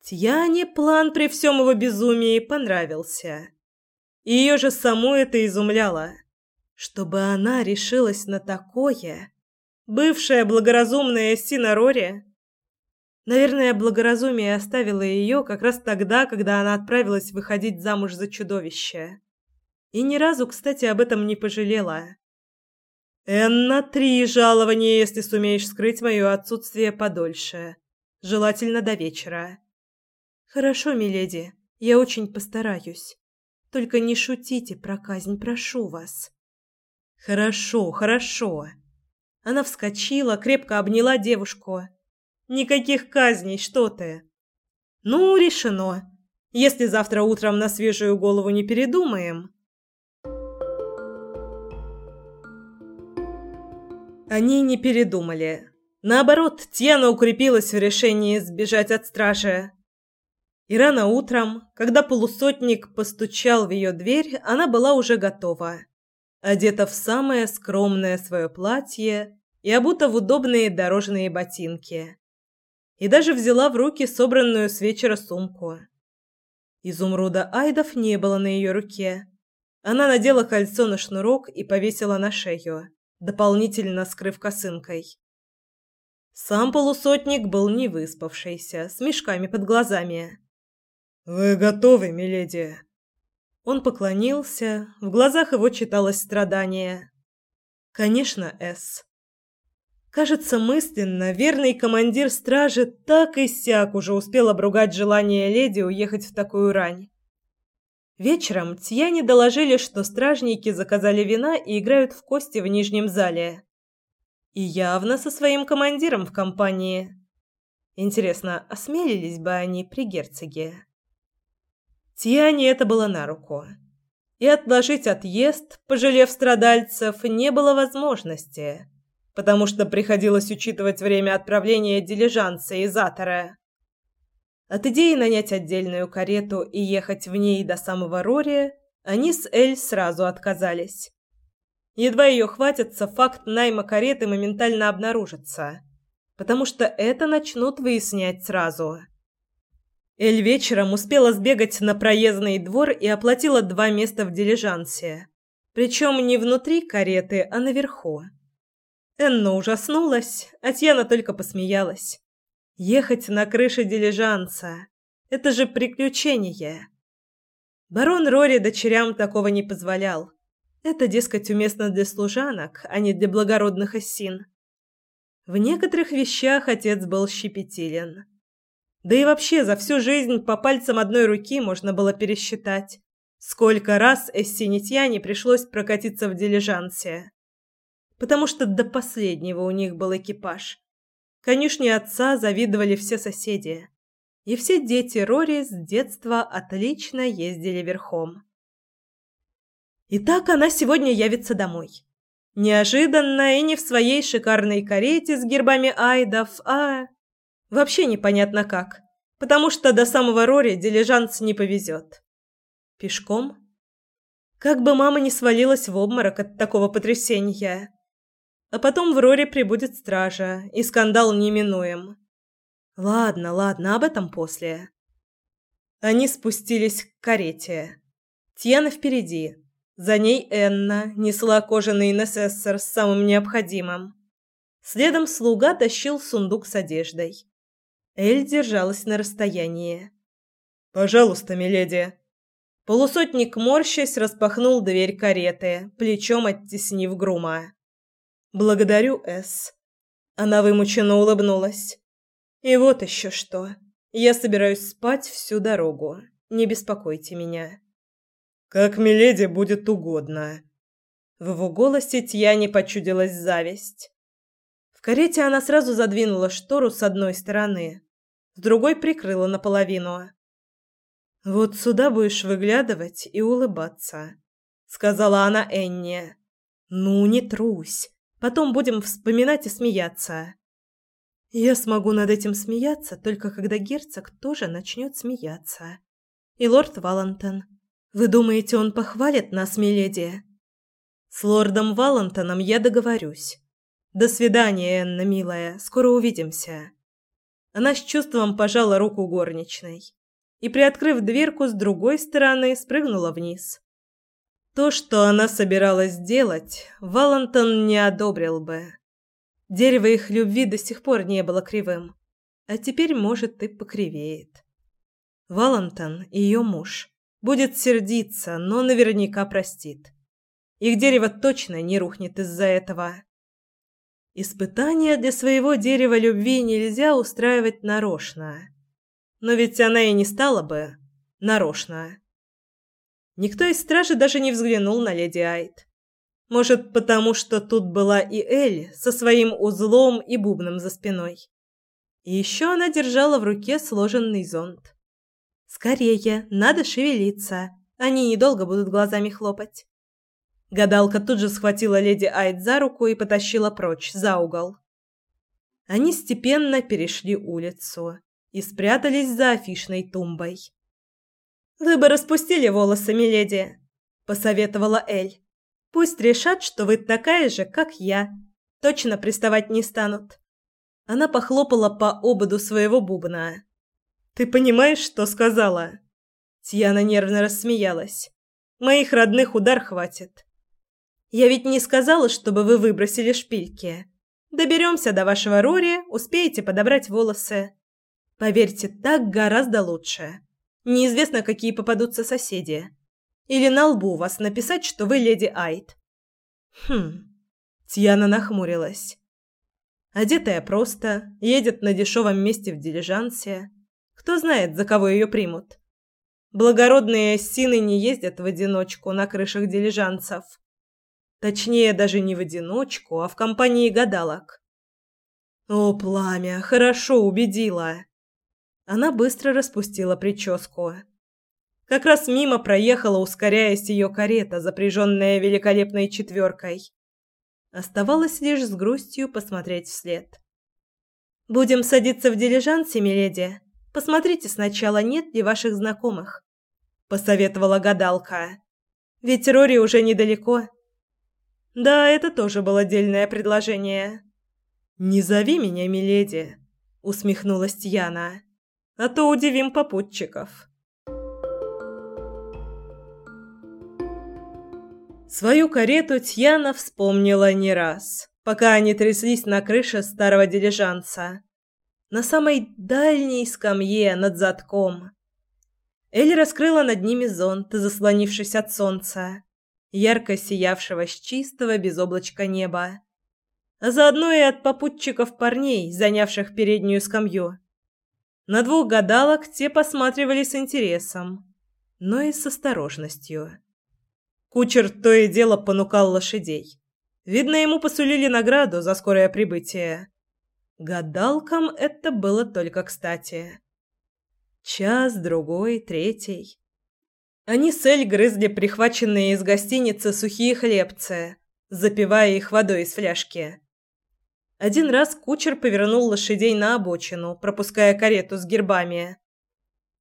Тьяне план при всем его безумии понравился. Ее же саму это изумляло. Чтобы она решилась на такое, Бывшая благоразумная Сина Рори. Наверное, благоразумие оставило ее как раз тогда, когда она отправилась выходить замуж за чудовище. И ни разу, кстати, об этом не пожалела. «Энна, три жалования, если сумеешь скрыть мое отсутствие подольше. Желательно до вечера». «Хорошо, миледи, я очень постараюсь. Только не шутите про казнь, прошу вас». «Хорошо, хорошо». Она вскочила, крепко обняла девушку. Никаких казней, что ты? Ну, решено. Если завтра утром на свежую голову не передумаем. Они не передумали. Наоборот, Тьяна укрепилась в решении сбежать от стражи. И рано утром, когда полусотник постучал в ее дверь, она была уже готова одета в самое скромное свое платье и обута в удобные дорожные ботинки. И даже взяла в руки собранную с вечера сумку. Изумруда Айдов не было на ее руке. Она надела кольцо на шнурок и повесила на шею, дополнительно скрыв косынкой. Сам полусотник был не выспавшийся, с мешками под глазами. «Вы готовы, миледи?» Он поклонился, в глазах его читалось страдание. «Конечно, С. Кажется, мысленно верный командир стражи так и сяк уже успел обругать желание леди уехать в такую рань. Вечером Тьяне доложили, что стражники заказали вина и играют в кости в нижнем зале. И явно со своим командиром в компании. Интересно, осмелились бы они при герцоге? Тиане это было на руку. И отложить отъезд, пожалев страдальцев, не было возможности, потому что приходилось учитывать время отправления дилижанса из Атора. От идеи нанять отдельную карету и ехать в ней до самого Рори они с Эль сразу отказались. Едва ее хватится, факт найма кареты моментально обнаружится, потому что это начнут выяснять сразу. Эль вечером успела сбегать на проездный двор и оплатила два места в дилижансе. Причем не внутри кареты, а наверху. Энна ужаснулась, а Тьяна только посмеялась. Ехать на крыше дилижанса – это же приключение. Барон Рори дочерям такого не позволял. Это, дескать, уместно для служанок, а не для благородных осин. В некоторых вещах отец был щепетилен. Да и вообще за всю жизнь по пальцам одной руки можно было пересчитать, сколько раз Эссенитьяне пришлось прокатиться в дилижансе. Потому что до последнего у них был экипаж. Конюшни отца завидовали все соседи. И все дети Рори с детства отлично ездили верхом. Итак, она сегодня явится домой. Неожиданно и не в своей шикарной карете с гербами айдов, а... Вообще непонятно как. Потому что до самого Рори дилижанс не повезет. Пешком? Как бы мама не свалилась в обморок от такого потрясения. А потом в Роре прибудет стража, и скандал неминуем. Ладно, ладно, об этом после. Они спустились к карете. Тьяна впереди. За ней Энна несла кожаный несессор с самым необходимым. Следом слуга тащил сундук с одеждой. Эль держалась на расстоянии. «Пожалуйста, миледи». Полусотник, морщась, распахнул дверь кареты, плечом оттеснив грума. «Благодарю, Эс». Она вымученно улыбнулась. «И вот еще что. Я собираюсь спать всю дорогу. Не беспокойте меня». «Как миледи будет угодно». В его голосе Тьяне почудилась зависть. В карете она сразу задвинула штору с одной стороны, с другой прикрыла наполовину. «Вот сюда будешь выглядывать и улыбаться», — сказала она Энне. «Ну, не трусь. Потом будем вспоминать и смеяться. Я смогу над этим смеяться только когда герцог тоже начнет смеяться. И лорд Валентон. Вы думаете, он похвалит нас, миледи? С лордом Валентоном я договорюсь. До свидания, Энна, милая. Скоро увидимся. Она с чувством пожала руку горничной и, приоткрыв дверку с другой стороны, спрыгнула вниз. То, что она собиралась делать, Валентон не одобрил бы. Дерево их любви до сих пор не было кривым, а теперь, может, и покривеет. Валентон, ее муж, будет сердиться, но наверняка простит. Их дерево точно не рухнет из-за этого. Испытания для своего дерева любви нельзя устраивать нарочно. Но ведь она и не стала бы нарочно. Никто из стражи даже не взглянул на леди Айт. Может, потому что тут была и Эль со своим узлом и бубном за спиной. И еще она держала в руке сложенный зонт. «Скорее, надо шевелиться. Они недолго будут глазами хлопать». Гадалка тут же схватила леди Айт за руку и потащила прочь, за угол. Они степенно перешли улицу и спрятались за афишной тумбой. «Вы бы распустили волосы, миледи», — посоветовала Эль. «Пусть решат, что вы такая же, как я. Точно приставать не станут». Она похлопала по ободу своего бубна. «Ты понимаешь, что сказала?» Тьяна нервно рассмеялась. Моих родных удар хватит. Я ведь не сказала, чтобы вы выбросили шпильки. Доберемся до вашего Рори, успеете подобрать волосы. Поверьте, так гораздо лучше. Неизвестно, какие попадутся соседи. Или на лбу вас написать, что вы леди Айт. Хм. Тьяна нахмурилась. Одетая просто, едет на дешевом месте в дилижансе. Кто знает, за кого ее примут. Благородные сины не ездят в одиночку на крышах дилижансов. Точнее, даже не в одиночку, а в компании гадалок. О, пламя, хорошо убедила. Она быстро распустила прическу. Как раз мимо проехала, ускоряясь ее карета, запряженная великолепной четверкой. Оставалось лишь с грустью посмотреть вслед. «Будем садиться в дилижансе, миледи. Посмотрите сначала, нет ли ваших знакомых», — посоветовала гадалка. «Ведь Рори уже недалеко». Да, это тоже было отдельное предложение. «Не зови меня, миледи», — усмехнулась Тьяна, — «а то удивим попутчиков». Свою карету Тьяна вспомнила не раз, пока они тряслись на крыше старого дилижанса. На самой дальней скамье над затком. Эль раскрыла над ними зонт, заслонившись от солнца, ярко сиявшего с чистого без облачка неба. Заодно и от попутчиков парней, занявших переднюю скамью. На двух гадалок те посматривали с интересом, но и с осторожностью. Кучер то и дело понукал лошадей. Видно, ему посулили награду за скорое прибытие. Гадалкам это было только кстати. Час, другой, третий. Они с Эль грызли прихваченные из гостиницы сухие хлебцы, запивая их водой из фляжки. Один раз кучер повернул лошадей на обочину, пропуская карету с гербами.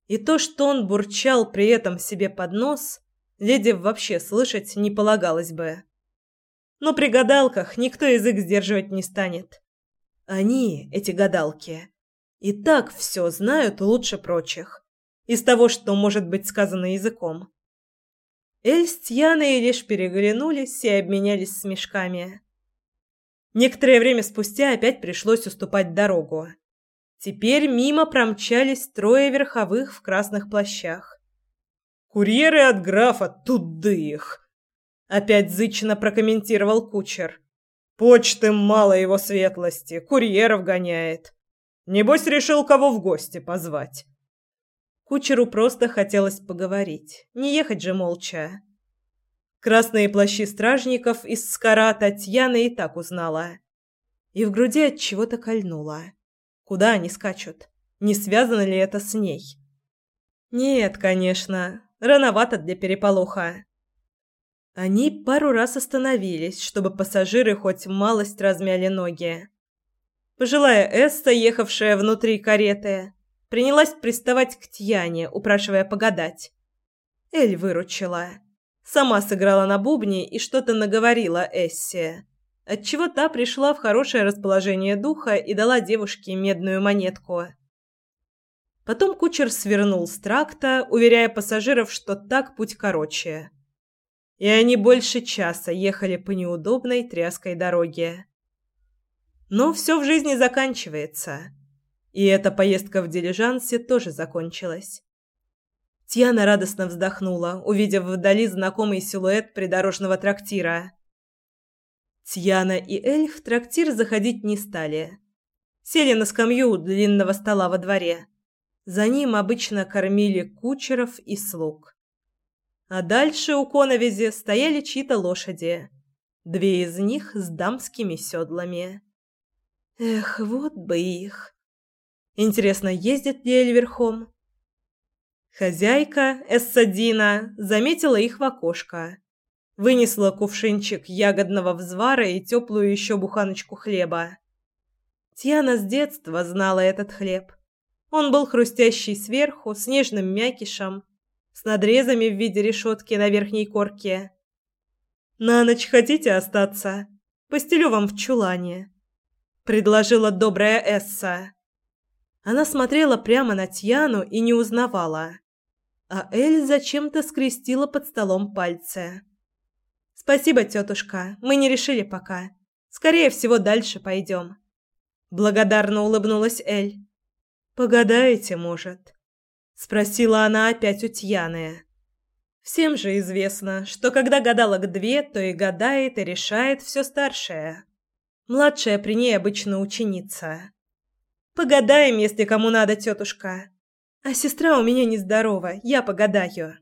И то, что он бурчал при этом себе под нос, леди вообще слышать не полагалось бы. Но при гадалках никто язык сдерживать не станет. Они, эти гадалки, и так все знают лучше прочих. Из того, что может быть сказано языком. Эль с Тьяной лишь переглянулись и обменялись смешками. Некоторое время спустя опять пришлось уступать дорогу. Теперь мимо промчались трое верховых в красных плащах. Курьеры от графа, туды их!» Опять зычно прокомментировал кучер. «Почты мало его светлости, курьеров гоняет. Небось, решил кого в гости позвать». Кучеру просто хотелось поговорить, не ехать же молча. Красные плащи стражников из скара Татьяна и так узнала. И в груди от чего-то кольнуло. Куда они скачут? Не связано ли это с ней? Нет, конечно, Рановато для переполоха. Они пару раз остановились, чтобы пассажиры хоть малость размяли ноги. Пожилая Эста, ехавшая внутри кареты, принялась приставать к Тьяне, упрашивая погадать. Эль выручила. Сама сыграла на бубне и что-то наговорила Эссе, отчего та пришла в хорошее расположение духа и дала девушке медную монетку. Потом кучер свернул с тракта, уверяя пассажиров, что так путь короче. И они больше часа ехали по неудобной тряской дороге. Но все в жизни заканчивается. И эта поездка в дилижансе тоже закончилась. Тьяна радостно вздохнула, увидев вдали знакомый силуэт придорожного трактира. Тьяна и Эль в трактир заходить не стали. Сели на скамью у длинного стола во дворе. За ним обычно кормили кучеров и слуг. А дальше у коновизи стояли чьи-то лошади. Две из них с дамскими седлами. Эх, вот бы их. Интересно, ездит ли Эль верхом? Хозяйка, Эссадина, заметила их в окошко. Вынесла кувшинчик ягодного взвара и теплую еще буханочку хлеба. Тьяна с детства знала этот хлеб. Он был хрустящий сверху, с нежным мякишем, с надрезами в виде решетки на верхней корке. «На ночь хотите остаться? Постелю вам в чулане», — предложила добрая Эсса. Она смотрела прямо на Тьяну и не узнавала. а Эль зачем-то скрестила под столом пальцы. «Спасибо, тетушка, мы не решили пока. Скорее всего, дальше пойдем». Благодарно улыбнулась Эль. «Погадаете, может?» Спросила она опять у Тьяны. Всем же известно, что когда гадалок две, то и гадает, и решает все старшее. Младшая при ней обычно ученица. «Погадаем, если кому надо, тетушка. А сестра у меня нездорова, я погадаю».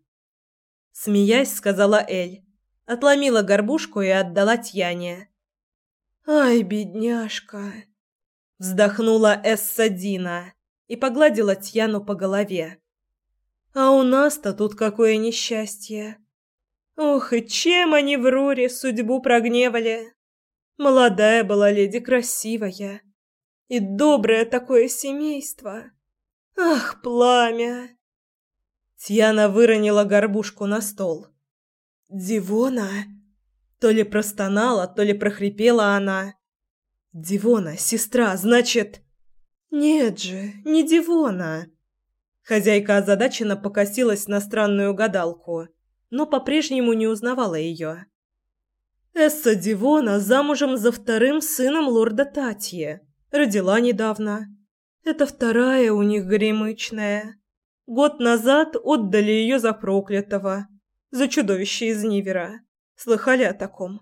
Смеясь, сказала Эль. Отломила горбушку и отдала Тьяне. «Ай, бедняжка!» Вздохнула Эссадина и погладила Тьяну по голове. «А у нас-то тут какое несчастье! Ох, и чем они в Руре судьбу прогневали! Молодая была леди красивая, и доброе такое семейство! Ах, пламя!» Тьяна выронила горбушку на стол. «Дивона!» То ли простонала, то ли прохрипела она. Дивона, сестра, значит... Нет же, не Дивона. Хозяйка озадаченно покосилась на странную гадалку, но по-прежнему не узнавала ее. Эсса Дивона замужем за вторым сыном лорда Татье. Родила недавно. Это вторая у них горемычная. Год назад отдали ее за проклятого, за чудовище из Нивера. Слыхали о таком?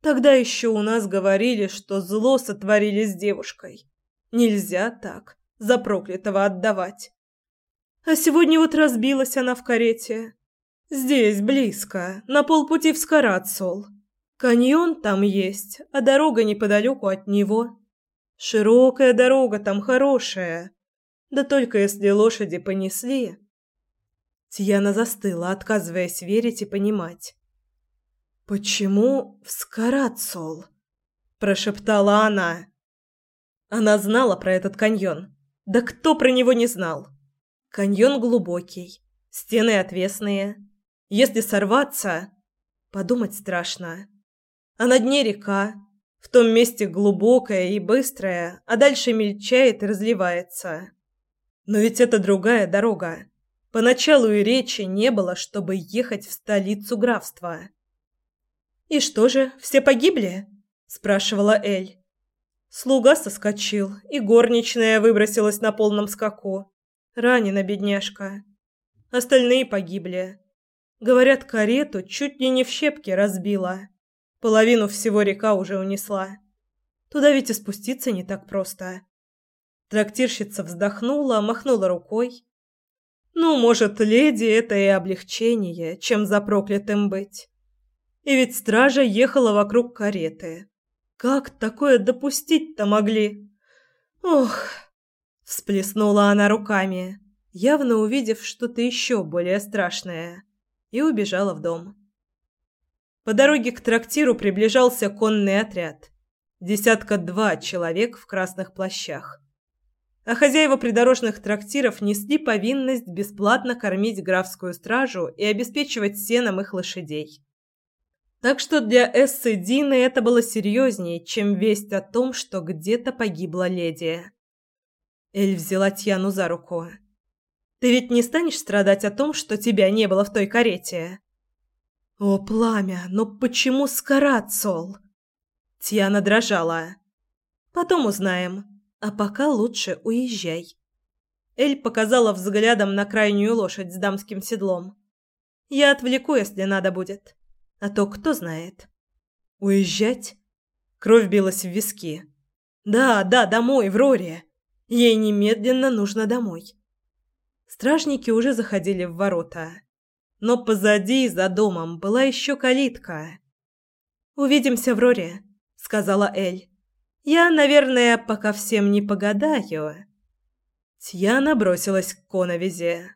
Тогда еще у нас говорили, что зло сотворили с девушкой. Нельзя так за проклятого отдавать. А сегодня вот разбилась она в карете. Здесь, близко, на полпути в Скарацол. Каньон там есть, а дорога неподалеку от него. Широкая дорога там хорошая. Да только если лошади понесли... Тьяна застыла, отказываясь верить и понимать. «Почему в Скарацол?» – прошептала она. Она знала про этот каньон. Да кто про него не знал? Каньон глубокий, стены отвесные. Если сорваться, подумать страшно. А на дне река, в том месте глубокая и быстрая, а дальше мельчает и разливается. Но ведь это другая дорога. Поначалу и речи не было, чтобы ехать в столицу графства. «И что же, все погибли?» – спрашивала Эль. Слуга соскочил, и горничная выбросилась на полном скаку. Ранена бедняжка. Остальные погибли. Говорят, карету чуть ли не в щепки разбила. Половину всего река уже унесла. Туда ведь и спуститься не так просто. Трактирщица вздохнула, махнула рукой. Ну, может, леди это и облегчение, чем за проклятым быть. И ведь стража ехала вокруг кареты. Как такое допустить-то могли? Ох! Всплеснула она руками, явно увидев что-то еще более страшное, и убежала в дом. По дороге к трактиру приближался конный отряд. Десятка-два человек в красных плащах. А хозяева придорожных трактиров несли повинность бесплатно кормить графскую стражу и обеспечивать сеном их лошадей. Так что для Эссы Дины это было серьезнее, чем весть о том, что где-то погибла леди. Эль взяла Тьяну за руку. «Ты ведь не станешь страдать о том, что тебя не было в той карете?» «О, пламя, но почему Скарацол?» Тьяна дрожала. «Потом узнаем. А пока лучше уезжай». Эль показала взглядом на крайнюю лошадь с дамским седлом. «Я отвлеку, если надо будет». А то кто знает. Уезжать? Кровь билась в виски. Да, да, домой, в Роре. Ей немедленно нужно домой. Стражники уже заходили в ворота. Но позади, за домом, была еще калитка. «Увидимся в Роре», — сказала Эль. «Я, наверное, пока всем не погадаю». Тьяна бросилась к коновизе.